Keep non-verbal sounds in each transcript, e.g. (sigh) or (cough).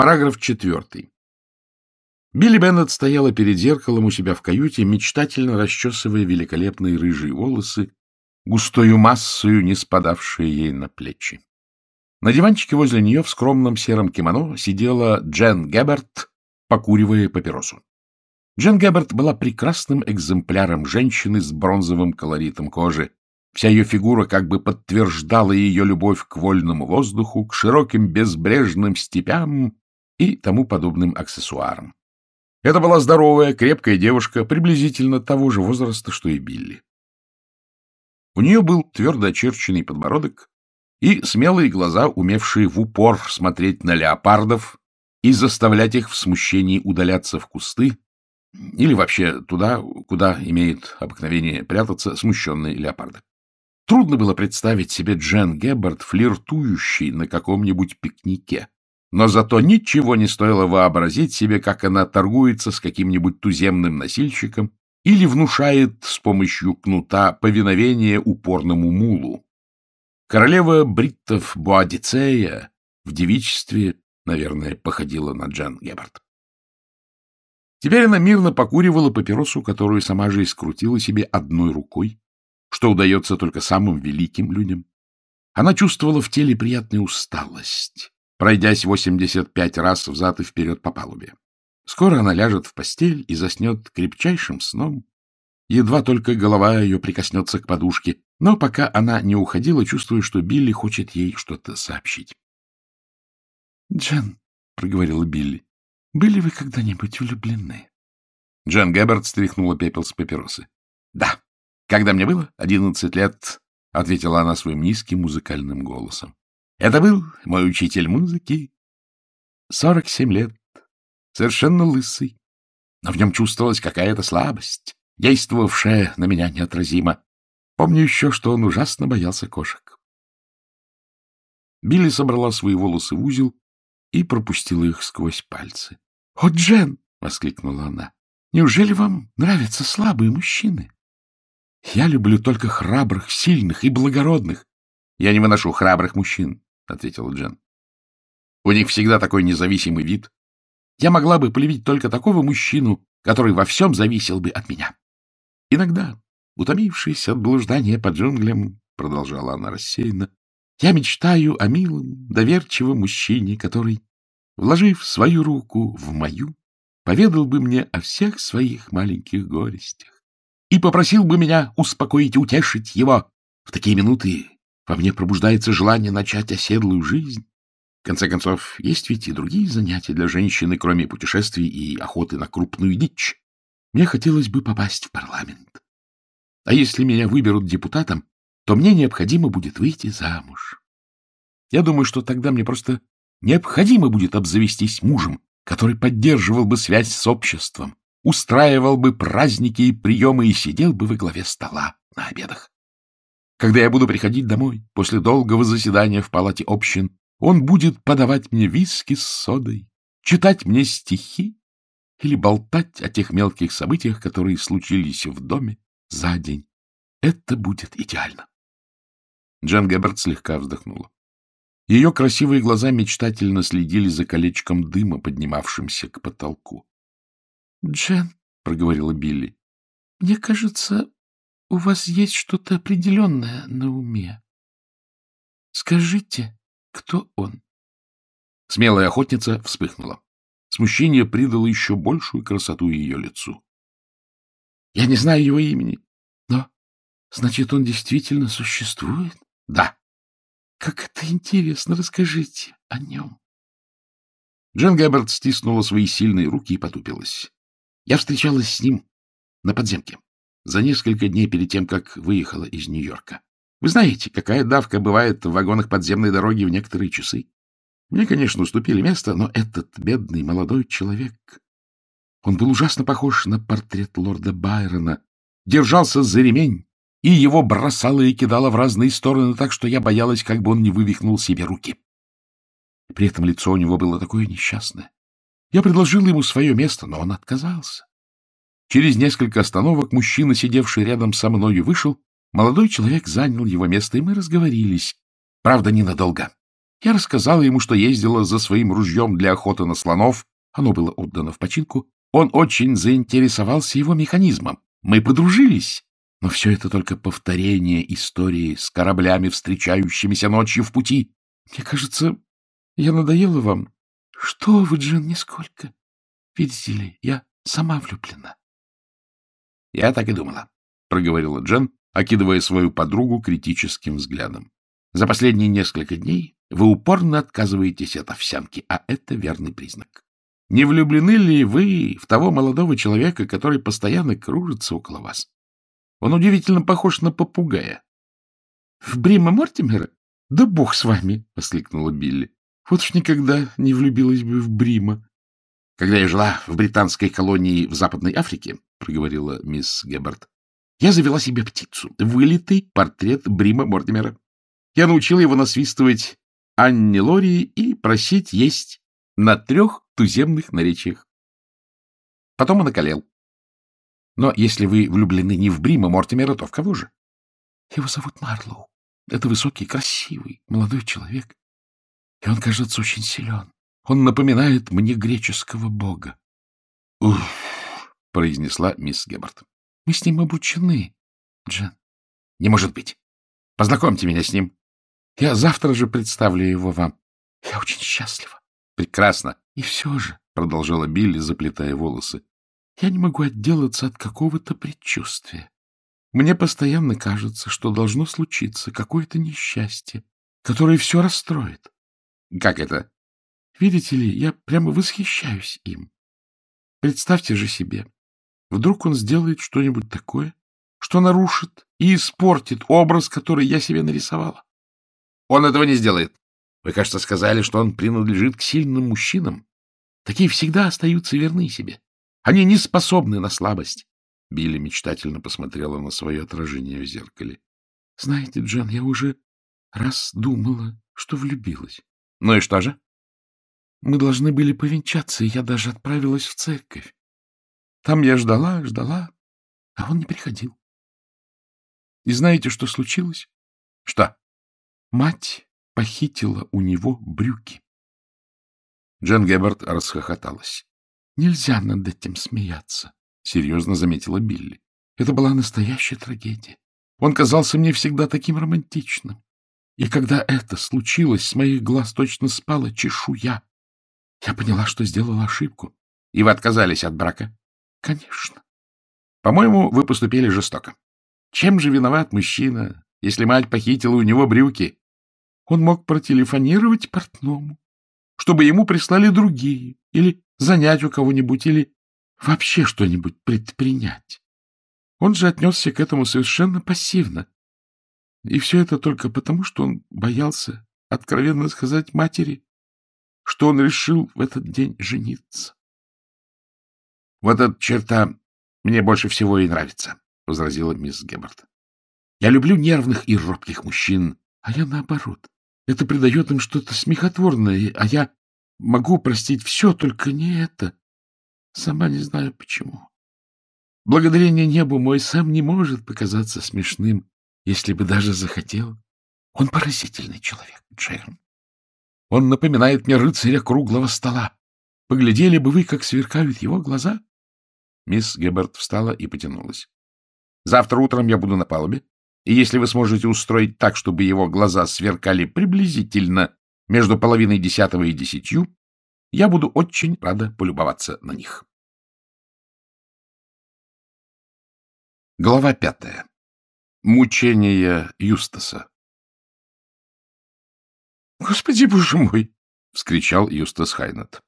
Параграф четвертый. Билли Беннет стояла перед зеркалом у себя в каюте, мечтательно расчесывая великолепные рыжие волосы, густою массою, не спадавшие ей на плечи. На диванчике возле нее в скромном сером кимоно сидела Джен Гебберт, покуривая папиросу. Джен Гебберт была прекрасным экземпляром женщины с бронзовым колоритом кожи. Вся ее фигура как бы подтверждала ее любовь к вольному воздуху, к широким безбрежным степям и тому подобным аксессуарам. Это была здоровая, крепкая девушка, приблизительно того же возраста, что и Билли. У нее был твердо очерченный подбородок и смелые глаза, умевшие в упор смотреть на леопардов и заставлять их в смущении удаляться в кусты или вообще туда, куда имеет обыкновение прятаться смущенные леопарды. Трудно было представить себе Джен Геббард флиртующей на каком-нибудь пикнике, но зато ничего не стоило вообразить себе, как она торгуется с каким-нибудь туземным носильщиком или внушает с помощью кнута повиновение упорному мулу. Королева бриттов Буадицея в девичестве, наверное, походила на Джан Геббард. Теперь она мирно покуривала папиросу, которую сама же и скрутила себе одной рукой, что удается только самым великим людям. Она чувствовала в теле приятную усталость, пройдясь 85 раз взад и вперед по палубе. Скоро она ляжет в постель и заснет крепчайшим сном. Едва только голова ее прикоснется к подушке, но пока она не уходила, чувствуя, что Билли хочет ей что-то сообщить. — Джен, — проговорила Билли, — были вы когда-нибудь влюблены? Джен Гэббард стряхнула пепел с папиросы. — Да. Когда мне было одиннадцать лет, — ответила она своим низким музыкальным голосом. Это был мой учитель музыки. Сорок семь лет, совершенно лысый, но в нем чувствовалась какая-то слабость, действовавшая на меня неотразимо. Помню еще, что он ужасно боялся кошек. Билли собрала свои волосы в узел и пропустила их сквозь пальцы. — О, Джен! — воскликнула она. — Неужели вам нравятся слабые мужчины? Я люблю только храбрых, сильных и благородных. Я не выношу храбрых мужчин, — ответила Джен. — У них всегда такой независимый вид. Я могла бы полюбить только такого мужчину, который во всем зависел бы от меня. Иногда, утомившись от блуждания по джунглям, — продолжала она рассеянно, — я мечтаю о милом, доверчивом мужчине, который, вложив свою руку в мою, поведал бы мне о всех своих маленьких горестях и попросил бы меня успокоить и утешить его. В такие минуты во мне пробуждается желание начать оседлую жизнь. В конце концов, есть ведь и другие занятия для женщины, кроме путешествий и охоты на крупную дичь. Мне хотелось бы попасть в парламент. А если меня выберут депутатом, то мне необходимо будет выйти замуж. Я думаю, что тогда мне просто необходимо будет обзавестись мужем, который поддерживал бы связь с обществом, устраивал бы праздники и приемы и сидел бы во главе стола на обедах. Когда я буду приходить домой после долгого заседания в палате общин, он будет подавать мне виски с содой, читать мне стихи или болтать о тех мелких событиях, которые случились в доме за день. Это будет идеально. Джен Гебберт слегка вздохнула. Ее красивые глаза мечтательно следили за колечком дыма, поднимавшимся к потолку. — Джен, — проговорила Билли, — мне кажется, у вас есть что-то определенное на уме. Скажите, кто он? Смелая охотница вспыхнула. Смущение придало еще большую красоту ее лицу. — Я не знаю его имени, но, значит, он действительно существует? — Да. — Как это интересно, расскажите о нем. Джен Гэббард стиснула свои сильные руки и потупилась. Я встречалась с ним на подземке за несколько дней перед тем, как выехала из Нью-Йорка. Вы знаете, какая давка бывает в вагонах подземной дороги в некоторые часы. Мне, конечно, уступили место, но этот бедный молодой человек... Он был ужасно похож на портрет лорда Байрона, держался за ремень, и его бросало и кидало в разные стороны так, что я боялась, как бы он не вывихнул себе руки. При этом лицо у него было такое несчастное. Я предложил ему свое место, но он отказался. Через несколько остановок мужчина, сидевший рядом со мною, вышел. Молодой человек занял его место, и мы разговорились. Правда, ненадолго. Я рассказала ему, что ездила за своим ружьем для охоты на слонов. Оно было отдано в починку. Он очень заинтересовался его механизмом. Мы подружились. Но все это только повторение истории с кораблями, встречающимися ночью в пути. Мне кажется, я надоела вам. Что вы, Джин, нисколько. Видите ли, я сама влюблена. — Я так и думала, — проговорила Джен, окидывая свою подругу критическим взглядом. — За последние несколько дней вы упорно отказываетесь от овсянки, а это верный признак. Не влюблены ли вы в того молодого человека, который постоянно кружится около вас? Он удивительно похож на попугая. — В Брима Мортимера? Да бог с вами! — воскликнула Билли. — Вот уж никогда не влюбилась бы в Брима. — Когда я жила в британской колонии в Западной Африке, — проговорила мисс Геббард, — я завела себе птицу, вылитый портрет Брима Мортимера. Я научила его насвистывать Анне Лори и просить есть на трех туземных наречиях. Потом он околел. Но если вы влюблены не в Брима Мортимера, то в кого же? Его зовут Марлоу. Это высокий, красивый, молодой человек. И он, кажется, очень силен. Он напоминает мне греческого бога. — Уф! — произнесла мисс Геббард. — Мы с ним обучены, Джен. — Не может быть. Познакомьте меня с ним. Я завтра же представлю его вам. Я очень счастлива. — Прекрасно. И все же, — продолжала Билли, заплетая волосы, я не могу отделаться от какого-то предчувствия. Мне постоянно кажется, что должно случиться какое-то несчастье, которое все расстроит. — Как это? — Видите ли, я прямо восхищаюсь им. Представьте же себе, вдруг он сделает что-нибудь такое, что нарушит и испортит образ, который я себе нарисовала. Он этого не сделает. Вы, кажется, сказали, что он принадлежит к сильным мужчинам. Такие всегда остаются верны себе. Они не способны на слабость. Билли мечтательно посмотрела на свое отражение в зеркале. — Знаете, Джон, я уже раз думала, что влюбилась. — Ну и что же? Мы должны были повенчаться, и я даже отправилась в церковь. Там я ждала, ждала, а он не приходил. И знаете, что случилось? — Что? Мать похитила у него брюки. Джен Геббард расхохоталась. Нельзя над этим смеяться, — серьезно заметила Билли. Это была настоящая трагедия. Он казался мне всегда таким романтичным. И когда это случилось, с моих глаз точно спала чешуя. Я поняла, что сделала ошибку. И вы отказались от брака? Конечно. По-моему, вы поступили жестоко. Чем же виноват мужчина, если мать похитила у него брюки? Он мог протелефонировать портному, чтобы ему прислали другие, или занять у кого-нибудь или вообще что-нибудь предпринять. Он же отнесся к этому совершенно пассивно. И все это только потому, что он боялся, откровенно сказать матери, что он решил в этот день жениться. — Вот эта черта мне больше всего и нравится, — возразила мисс Геббард. — Я люблю нервных и робких мужчин, а я наоборот. Это придает им что-то смехотворное, а я Могу простить все, только не это. Сама не знаю почему. Благодарение небу мой сам не может показаться смешным, если бы даже захотел. Он поразительный человек, Джейрон. Он напоминает мне рыцаря круглого стола. Поглядели бы вы, как сверкают его глаза? Мисс Гебберт встала и потянулась. Завтра утром я буду на палубе, и если вы сможете устроить так, чтобы его глаза сверкали приблизительно между половиной десятого и десятью, я буду очень рада полюбоваться на них. Глава пятая. Мучения Юстаса. «Господи, боже мой!» — вскричал Юстас Хайнет.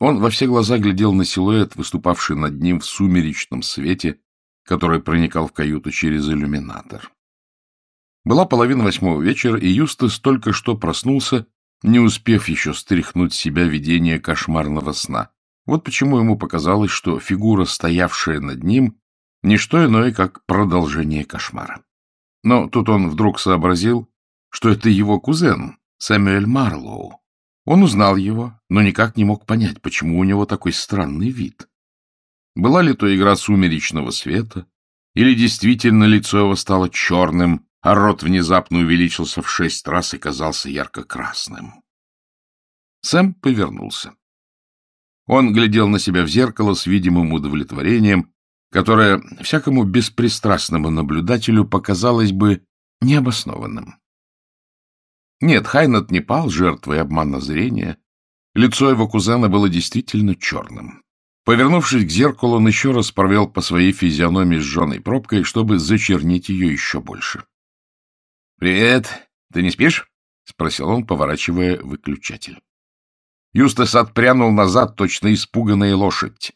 Он во все глаза глядел на силуэт, выступавший над ним в сумеречном свете, который проникал в каюту через иллюминатор. Была половина восьмого вечера, и Юстас только что проснулся не успев еще стряхнуть с себя видение кошмарного сна. Вот почему ему показалось, что фигура, стоявшая над ним, — не что иное, как продолжение кошмара. Но тут он вдруг сообразил, что это его кузен, Сэмюэль Марлоу. Он узнал его, но никак не мог понять, почему у него такой странный вид. Была ли то игра сумеречного света, или действительно лицо его стало черным, а рот внезапно увеличился в шесть раз и казался ярко-красным. Сэм повернулся. Он глядел на себя в зеркало с видимым удовлетворением, которое всякому беспристрастному наблюдателю показалось бы необоснованным. Нет, Хайнат не пал жертвой обмана зрения. Лицо его кузена было действительно черным. Повернувшись к зеркалу, он еще раз провел по своей физиономии сжженной пробкой, чтобы зачернить ее еще больше. — Привет. Ты не спишь? — спросил он, поворачивая выключатель. Юстас отпрянул назад, точно испуганная лошадь.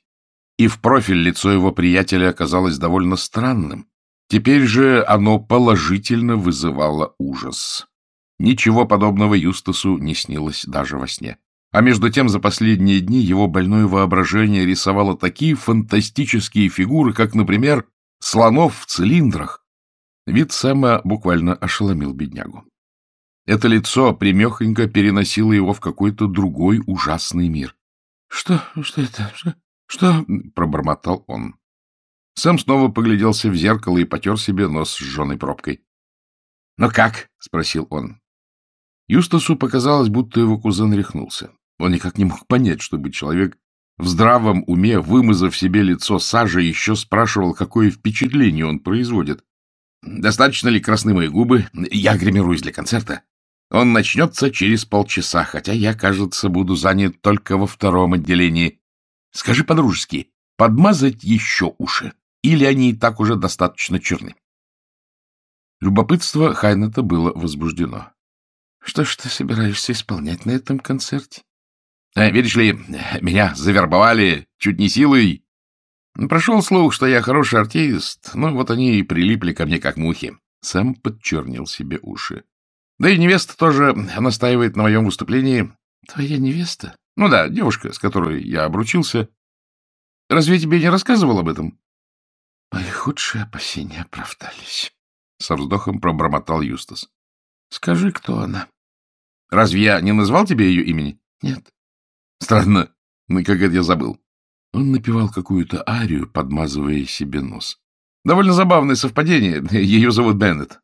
И в профиль лицо его приятеля оказалось довольно странным. Теперь же оно положительно вызывало ужас. Ничего подобного Юстасу не снилось даже во сне. А между тем за последние дни его больное воображение рисовало такие фантастические фигуры, как, например, слонов в цилиндрах. Вид Сэма буквально ошеломил беднягу. Это лицо примехонько переносило его в какой-то другой ужасный мир. — Что? Что это? Что? Что? — пробормотал он. Сэм снова погляделся в зеркало и потер себе нос с жженой пробкой. — Ну как? — спросил он. Юстасу показалось, будто его кузен рехнулся. Он никак не мог понять, чтобы человек в здравом уме, вымазав себе лицо сажей, еще спрашивал, какое впечатление он производит. «Достаточно ли красны мои губы? Я гримируюсь для концерта. Он начнется через полчаса, хотя я, кажется, буду занят только во втором отделении. Скажи по-дружески, подмазать еще уши? Или они и так уже достаточно черны?» Любопытство Хайнета было возбуждено. — Что ж ты собираешься исполнять на этом концерте? А, видишь ли, меня завербовали чуть не силой. Прошел слух, что я хороший артист, ну вот они и прилипли ко мне как мухи. Сам подчернил себе уши. Да и невеста тоже настаивает на моем выступлении. Твоя невеста? Ну да, девушка, с которой я обручился. Разве я тебе не рассказывал об этом? Мои худшие опасения оправдались. Со вздохом пробормотал Юстас. Скажи, кто она? Разве я не назвал тебе ее имени? Нет. Странно, ну как это я забыл. Он напевал какую-то арию, подмазывая себе нос. Довольно забавное совпадение. Ее зовут Беннет.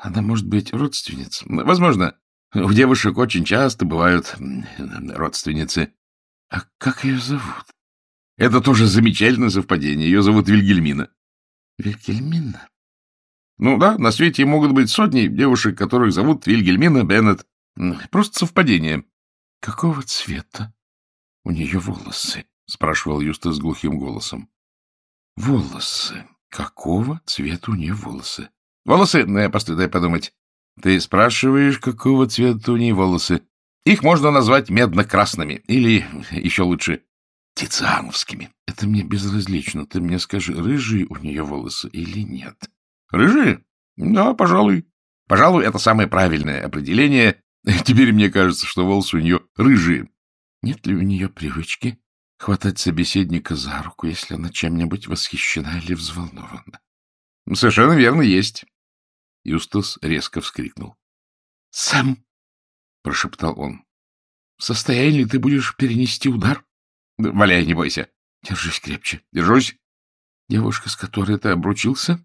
Она может быть родственница. Возможно. У девушек очень часто бывают родственницы. А как ее зовут? Это тоже замечательное совпадение. Ее зовут Вильгельмина. Вильгельмина? Ну да, на свете могут быть сотни девушек, которых зовут Вильгельмина Беннет. Просто совпадение. — Какого цвета у нее волосы? — спрашивал Юстас глухим голосом. — Волосы. Какого цвета у нее волосы? — Волосы? Ну, постой, дай подумать. Ты спрашиваешь, какого цвета у нее волосы? Их можно назвать медно-красными или, еще лучше, тициановскими. Это мне безразлично. Ты мне скажи, рыжие у нее волосы или нет? Рыжие? Да, пожалуй. Пожалуй, это самое правильное определение, (laughs) Теперь мне кажется, что волосы у нее рыжие. Нет ли у нее привычки хватать собеседника за руку, если она чем-нибудь восхищена или взволнована? — Совершенно верно, есть. Юстас резко вскрикнул. — Сэм! — прошептал он. — В состоянии ты будешь перенести удар? — Валяй, не бойся. — Держись крепче. — Держусь. — Девушка, с которой ты обручился?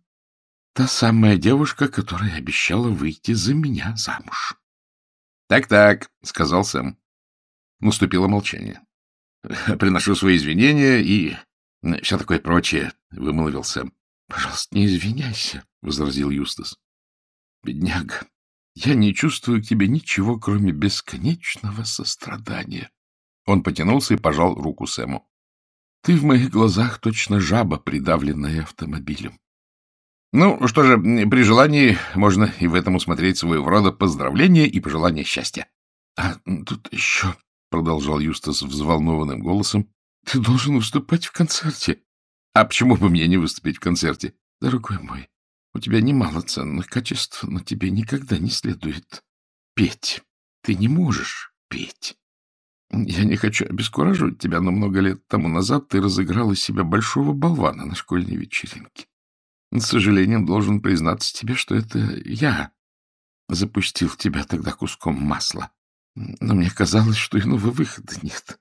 Та самая девушка, которая обещала выйти за меня замуж. Так — сказал Сэм. Наступило молчание. — Приношу свои извинения и все такое прочее, — вымолвил Сэм. — Пожалуйста, не извиняйся, — возразил Юстас. — Бедняга, я не чувствую к тебе ничего, кроме бесконечного сострадания. Он потянулся и пожал руку Сэму. — Ты в моих глазах точно жаба, придавленная автомобилем. Ну, что же, при желании можно и в этом усмотреть своего рода поздравления и пожелания счастья. — А тут еще, — продолжал Юстас взволнованным голосом, — ты должен выступать в концерте. — А почему бы мне не выступить в концерте? — Дорогой мой, у тебя немало ценных качеств, но тебе никогда не следует петь. Ты не можешь петь. Я не хочу обескураживать тебя, но много лет тому назад ты разыграл из себя большого болвана на школьной вечеринке. С сожалением должен признаться тебе, что это я запустил тебя тогда куском масла. Но мне казалось, что иного выхода нет.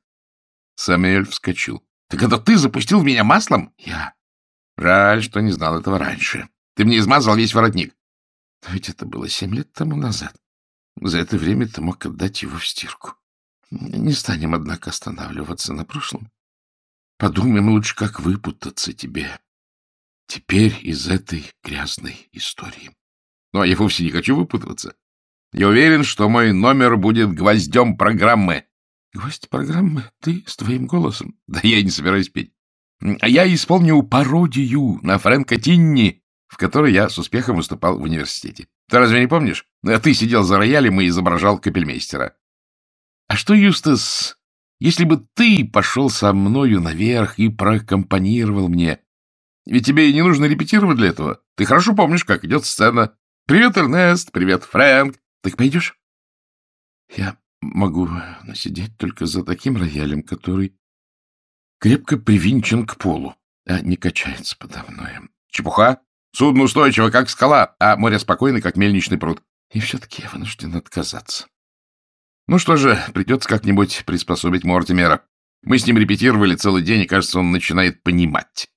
Самуэль вскочил. — Так это ты запустил в меня маслом? — Я. — Жаль, что не знал этого раньше. Ты мне измазал весь воротник. Но ведь это было семь лет тому назад. За это время ты мог отдать его в стирку. Не станем, однако, останавливаться на прошлом. Подумаем лучше, как выпутаться тебе теперь из этой грязной истории. Ну, а я вовсе не хочу выпутываться. Я уверен, что мой номер будет гвоздем программы. Гвоздь программы? Ты с твоим голосом? Да я не собираюсь петь. А я исполню пародию на Фрэнка Тинни, в которой я с успехом выступал в университете. Ты разве не помнишь? А ты сидел за роялем и изображал капельмейстера. А что, Юстас, если бы ты пошел со мною наверх и прокомпонировал мне? Ведь тебе и не нужно репетировать для этого. Ты хорошо помнишь, как идет сцена. Привет, Эрнест, привет, Фрэнк. Так пойдешь? Я могу сидеть только за таким роялем, который крепко привинчен к полу, а не качается подо мной. Чепуха. Судно устойчиво, как скала, а море спокойно, как мельничный пруд. И все-таки я вынужден отказаться. Ну что же, придется как-нибудь приспособить Мортимера. Мы с ним репетировали целый день, и, кажется, он начинает понимать.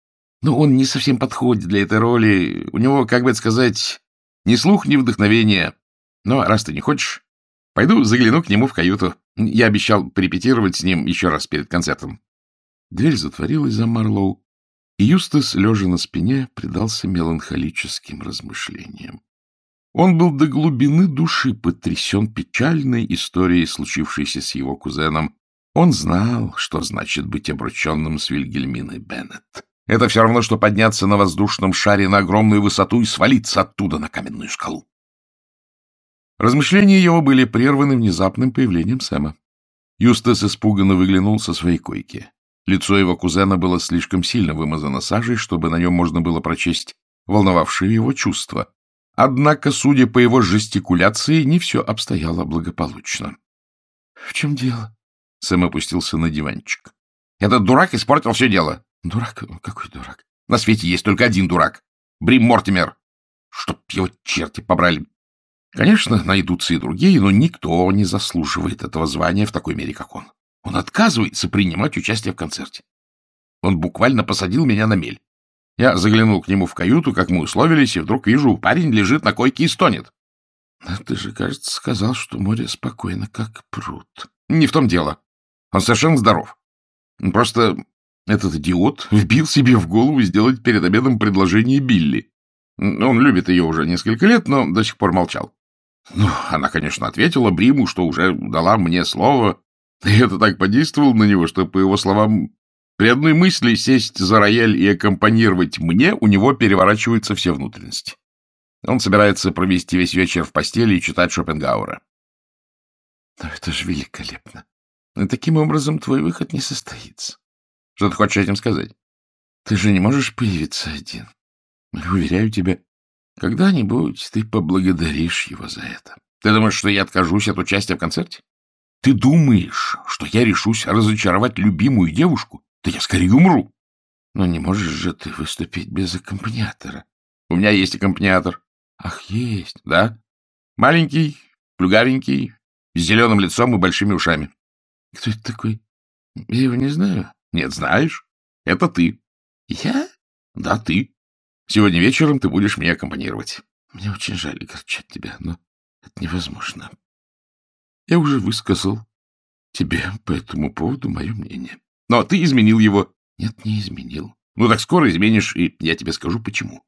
Но он не совсем подходит для этой роли. У него, как бы это сказать, ни слух, ни вдохновения. Но раз ты не хочешь, пойду загляну к нему в каюту. Я обещал порепетировать с ним еще раз перед концертом. Дверь затворилась за Марлоу, и Юстас, лежа на спине, предался меланхолическим размышлениям. Он был до глубины души потрясен печальной историей, случившейся с его кузеном. Он знал, что значит быть обрученным с Вильгельминой Беннет. Это все равно, что подняться на воздушном шаре на огромную высоту и свалиться оттуда на каменную скалу. Размышления его были прерваны внезапным появлением Сэма. Юстас испуганно выглянул со своей койки. Лицо его кузена было слишком сильно вымазано сажей, чтобы на нем можно было прочесть волновавшие его чувства. Однако, судя по его жестикуляции, не все обстояло благополучно. — В чем дело? Сэм опустился на диванчик. — Этот дурак испортил все дело. — Дурак? Какой дурак? — На свете есть только один дурак. Брим Мортимер. Чтоб его черти побрали. Конечно, найдутся и другие, но никто не заслуживает этого звания в такой мере, как он. Он отказывается принимать участие в концерте. Он буквально посадил меня на мель. Я заглянул к нему в каюту, как мы условились, и вдруг вижу, парень лежит на койке и стонет. — Ты же, кажется, сказал, что море спокойно, как пруд. — Не в том дело. Он совершенно здоров. Просто этот идиот вбил себе в голову сделать перед обедом предложение Билли. Он любит ее уже несколько лет, но до сих пор молчал. Ну, она, конечно, ответила Бриму, что уже дала мне слово, и это так подействовало на него, что, по его словам, при одной мысли сесть за рояль и аккомпанировать мне, у него переворачиваются все внутренности. Он собирается провести весь вечер в постели и читать Шопенгауэра. Но это же великолепно. И таким образом твой выход не состоится. Что ты хочешь этим сказать? Ты же не можешь появиться один. Уверяю тебя, когда-нибудь ты поблагодаришь его за это. Ты думаешь, что я откажусь от участия в концерте? Ты думаешь, что я решусь разочаровать любимую девушку? Да я скорее умру. Но не можешь же ты выступить без аккомпаниатора. У меня есть аккомпаниатор. Ах, есть, да? Маленький, плюгавенький, с зеленым лицом и большими ушами. Кто это такой? Я его не знаю. Нет, знаешь. Это ты. Я? Да, ты. Сегодня вечером ты будешь мне аккомпанировать. Мне очень жаль огорчать тебя, но это невозможно. Я уже высказал тебе по этому поводу мое мнение. Но ты изменил его. Нет, не изменил. Ну так скоро изменишь, и я тебе скажу, почему.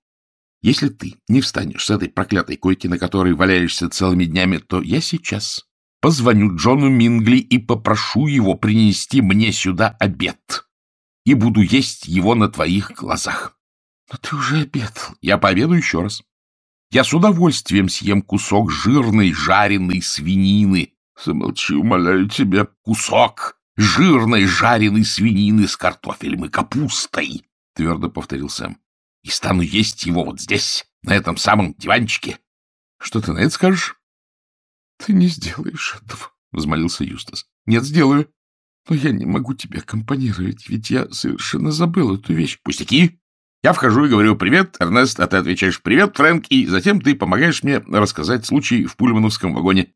Если ты не встанешь с этой проклятой койки, на которой валяешься целыми днями, то я сейчас позвоню Джону Мингли и попрошу его принести мне сюда обед. И буду есть его на твоих глазах. Но ты уже обедал. Я пообеду еще раз. Я с удовольствием съем кусок жирной жареной свинины. Замолчи, умоляю тебя. Кусок жирной жареной свинины с картофелем и капустой, — твердо повторил Сэм. — И стану есть его вот здесь, на этом самом диванчике. Что ты на это скажешь? — Ты не сделаешь этого, — взмолился Юстас. — Нет, сделаю. Но я не могу тебе аккомпанировать, ведь я совершенно забыл эту вещь. Пустяки! Я вхожу и говорю «Привет, Эрнест», а ты отвечаешь «Привет, Фрэнк», и затем ты помогаешь мне рассказать случай в пульмановском вагоне.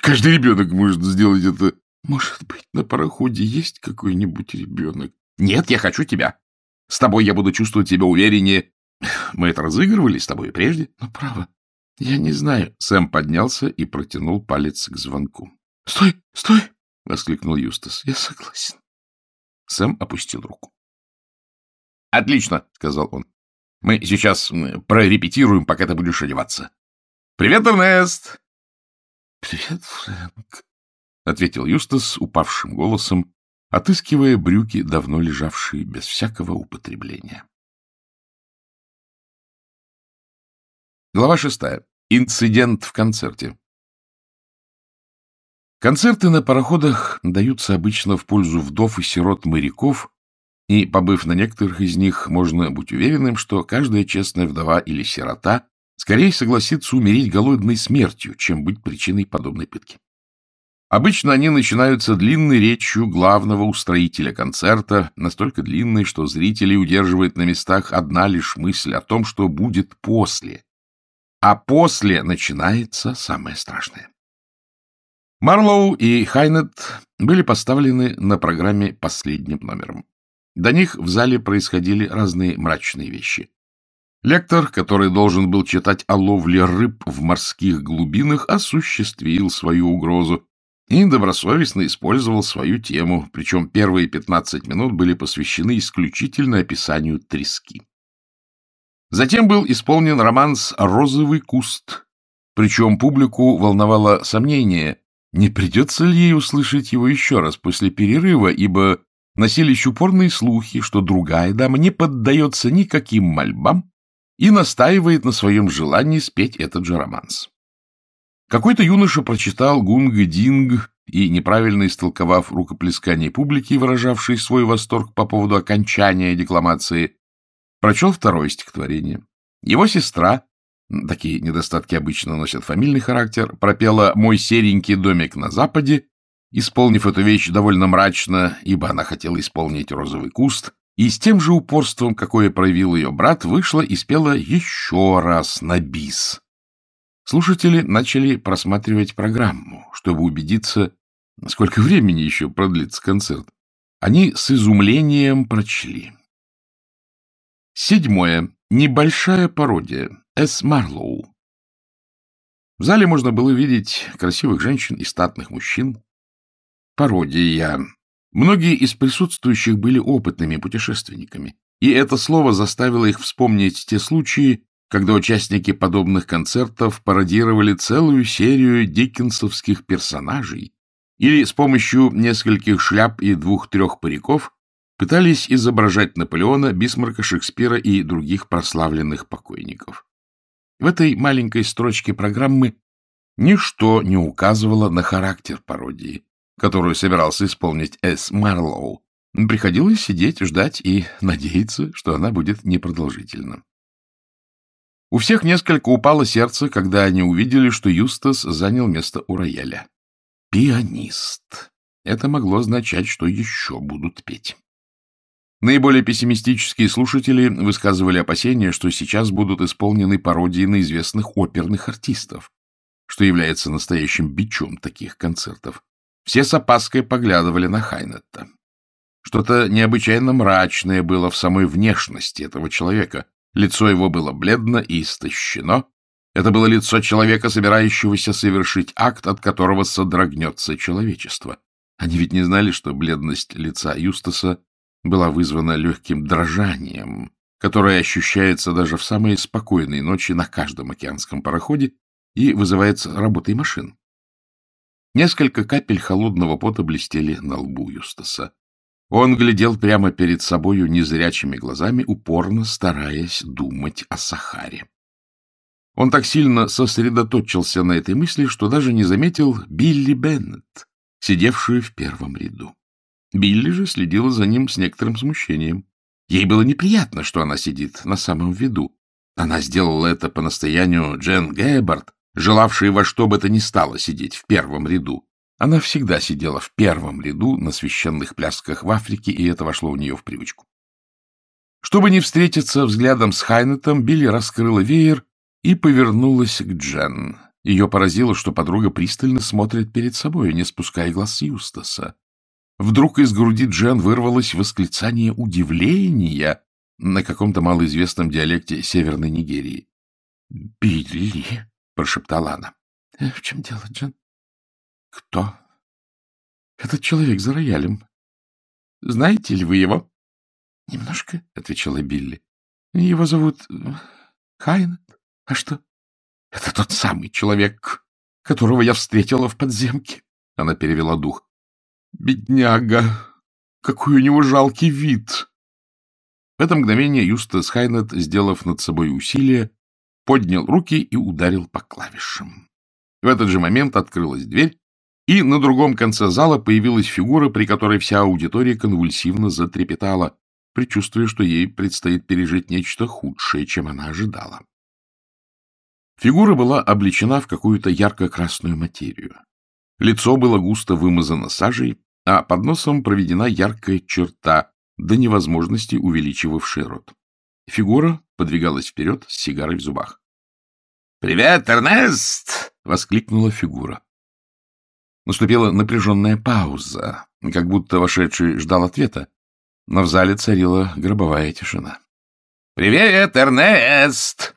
Каждый ребенок может сделать это. Может быть, на пароходе есть какой-нибудь ребенок? Нет, я хочу тебя. С тобой я буду чувствовать себя увереннее. Мы это разыгрывали с тобой прежде. Но право, — Я не знаю. Сэм поднялся и протянул палец к звонку. — Стой, стой! — воскликнул Юстас. — Я согласен. Сэм опустил руку. — Отлично, — сказал он. — Мы сейчас прорепетируем, пока ты будешь одеваться. — Привет, Эрнест! — Привет, Фрэнк, — ответил Юстас упавшим голосом, отыскивая брюки, давно лежавшие без всякого употребления. Глава шестая. Инцидент в концерте. Концерты на пароходах даются обычно в пользу вдов и сирот моряков, и, побыв на некоторых из них, можно быть уверенным, что каждая честная вдова или сирота скорее согласится умереть голодной смертью, чем быть причиной подобной пытки. Обычно они начинаются длинной речью главного устроителя концерта, настолько длинной, что зрителей удерживает на местах одна лишь мысль о том, что будет после. А после начинается самое страшное. Марлоу и Хайнет были поставлены на программе последним номером. До них в зале происходили разные мрачные вещи. Лектор, который должен был читать о ловле рыб в морских глубинах, осуществил свою угрозу и добросовестно использовал свою тему, причем первые 15 минут были посвящены исключительно описанию трески. Затем был исполнен романс «Розовый куст», причем публику волновало сомнение, не придется ли ей услышать его еще раз после перерыва, ибо носились упорные слухи, что другая дама не поддается никаким мольбам и настаивает на своем желании спеть этот же романс. Какой-то юноша прочитал «Гунга Дин» и, неправильно истолковав рукоплескание публики, выражавшей свой восторг по поводу окончания декламации, прочел второе стихотворение. Его сестра, такие недостатки обычно носят фамильный характер, пропела «Мой серенький домик на западе», исполнив эту вещь довольно мрачно, ибо она хотела исполнить «Розовый куст», и с тем же упорством, какое проявил ее брат, вышла и спела еще раз на бис. Слушатели начали просматривать программу, чтобы убедиться, сколько времени еще продлится концерт. Они с изумлением прочли. Седьмое. Небольшая пародия. С. Марлоу. В зале можно было видеть красивых женщин и статных мужчин. Пародия. Многие из присутствующих были опытными путешественниками, и это слово заставило их вспомнить те случаи, когда участники подобных концертов пародировали целую серию диккенсовских персонажей или с помощью нескольких шляп и двух-трех париков пытались изображать Наполеона, Бисмарка, Шекспира и других прославленных покойников. В этой маленькой строчке программы ничто не указывало на характер пародии, которую собирался исполнить С. Марлоу. Приходилось сидеть, ждать и надеяться, что она будет непродолжительна. У всех несколько упало сердце, когда они увидели, что Юстас занял место у рояля. Пианист. Это могло означать, что еще будут петь. Наиболее пессимистические слушатели высказывали опасения, что сейчас будут исполнены пародии на известных оперных артистов, что является настоящим бичом таких концертов. Все с опаской поглядывали на Хайнетта. Что-то необычайно мрачное было в самой внешности этого человека, Лицо его было бледно и истощено. Это было лицо человека, собирающегося совершить акт, от которого содрогнется человечество. Они ведь не знали, что бледность лица Юстаса была вызвана легким дрожанием, которое ощущается даже в самые спокойные ночи на каждом океанском пароходе и вызывается работой машин. Несколько капель холодного пота блестели на лбу Юстаса. Он глядел прямо перед собою незрячими глазами, упорно стараясь думать о Сахаре. Он так сильно сосредоточился на этой мысли, что даже не заметил Билли Беннет, сидевшую в первом ряду. Билли же следила за ним с некоторым смущением. Ей было неприятно, что она сидит на самом виду. Она сделала это по настоянию Джен Гэббард, желавшей во что бы то ни стало сидеть в первом ряду. Она всегда сидела в первом ряду на священных плясках в Африке, и это вошло у нее в привычку. Чтобы не встретиться взглядом с Хайнетом, Билли раскрыла веер и повернулась к Джен. Ее поразило, что подруга пристально смотрит перед собой, не спуская глаз Юстаса. Вдруг из груди Джен вырвалось восклицание удивления на каком-то малоизвестном диалекте Северной Нигерии. — Билли! — прошептала она. — В чем дело, Джен? — Кто? — Этот человек за роялем. Знаете ли вы его? — Немножко, — отвечала Билли. — Его зовут э, Хайнет. А что? — Это тот самый человек, которого я встретила в подземке. Она перевела дух. — Бедняга! Какой у него жалкий вид! В это мгновение Юстас Хайнет, сделав над собой усилие, поднял руки и ударил по клавишам. В этот же момент открылась дверь, и на другом конце зала появилась фигура, при которой вся аудитория конвульсивно затрепетала, предчувствуя, что ей предстоит пережить нечто худшее, чем она ожидала. Фигура была облечена в какую-то ярко-красную материю. Лицо было густо вымазано сажей, а под носом проведена яркая черта, до невозможности увеличивавшая рот. Фигура подвигалась вперед с сигарой в зубах. «Привет, Эрнест!» — воскликнула фигура. Наступила напряженная пауза, как будто вошедший ждал ответа, но в зале царила гробовая тишина. «Привет, Эрнест!»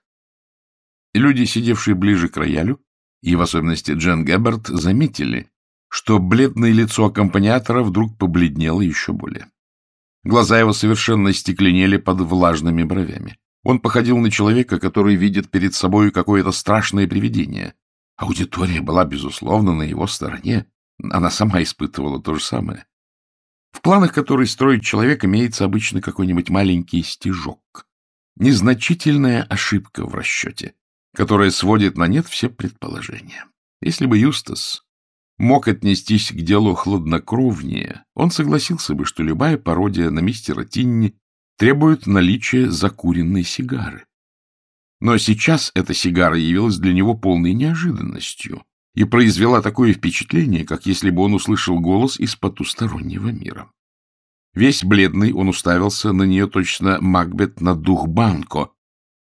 Люди, сидевшие ближе к роялю, и в особенности Джен Гебберт, заметили, что бледное лицо аккомпаниатора вдруг побледнело еще более. Глаза его совершенно стекленели под влажными бровями. Он походил на человека, который видит перед собой какое-то страшное привидение. Аудитория была, безусловно, на его стороне. Она сама испытывала то же самое. В планах, которые строит человек, имеется обычно какой-нибудь маленький стежок. Незначительная ошибка в расчете, которая сводит на нет все предположения. Если бы Юстас мог отнестись к делу хладнокровнее, он согласился бы, что любая пародия на мистера Тинни требует наличия закуренной сигары. Но сейчас эта сигара явилась для него полной неожиданностью и произвела такое впечатление, как если бы он услышал голос из потустороннего мира. Весь бледный он уставился на нее точно Макбет на дух Банко.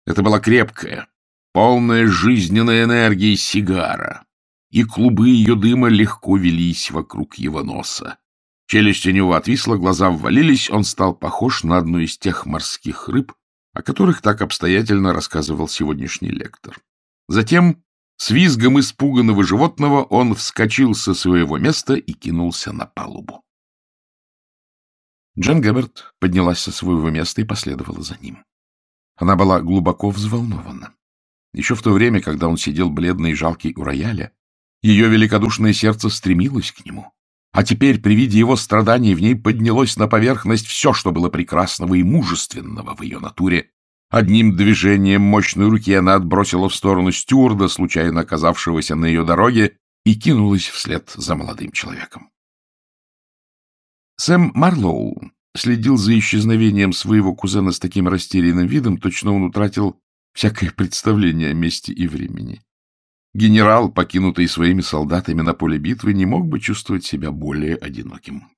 Это была крепкая, полная жизненной энергии сигара, и клубы ее дыма легко велись вокруг его носа. Челюсть у него отвисла, глаза ввалились, он стал похож на одну из тех морских рыб, о которых так обстоятельно рассказывал сегодняшний лектор. Затем с визгом испуганного животного он вскочил со своего места и кинулся на палубу. Джен Гебберт поднялась со своего места и последовала за ним. Она была глубоко взволнована. Еще в то время, когда он сидел бледный и жалкий у рояля, ее великодушное сердце стремилось к нему. А теперь, при виде его страданий, в ней поднялось на поверхность все, что было прекрасного и мужественного в ее натуре, Одним движением мощной руки она отбросила в сторону стюарда, случайно оказавшегося на ее дороге, и кинулась вслед за молодым человеком. Сэм Марлоу следил за исчезновением своего кузена с таким растерянным видом, точно он утратил всякое представление о месте и времени. Генерал, покинутый своими солдатами на поле битвы, не мог бы чувствовать себя более одиноким.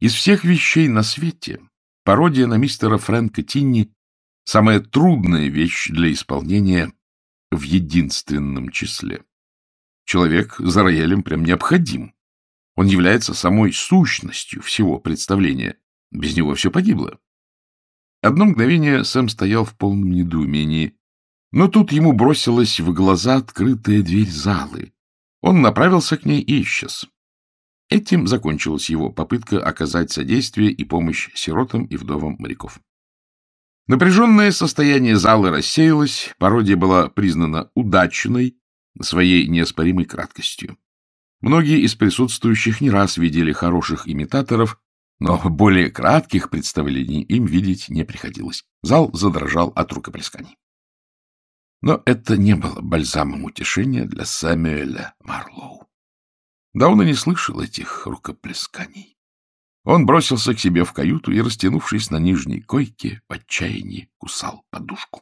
Из всех вещей на свете Пародия на мистера Фрэнка Тинни — самая трудная вещь для исполнения в единственном числе. Человек за роялем прям необходим. Он является самой сущностью всего представления. Без него все погибло. Одно мгновение Сэм стоял в полном недоумении, но тут ему бросилась в глаза открытая дверь залы. Он направился к ней и исчез. Этим закончилась его попытка оказать содействие и помощь сиротам и вдовам моряков. Напряженное состояние зала рассеялось, пародия была признана удачной своей неоспоримой краткостью. Многие из присутствующих не раз видели хороших имитаторов, но более кратких представлений им видеть не приходилось. Зал задрожал от рукоплесканий. Но это не было бальзамом утешения для Сэмюэля Марлоу. Давно не слышал этих рукоплесканий. Он бросился к себе в каюту и, растянувшись на нижней койке, в отчаянии кусал подушку.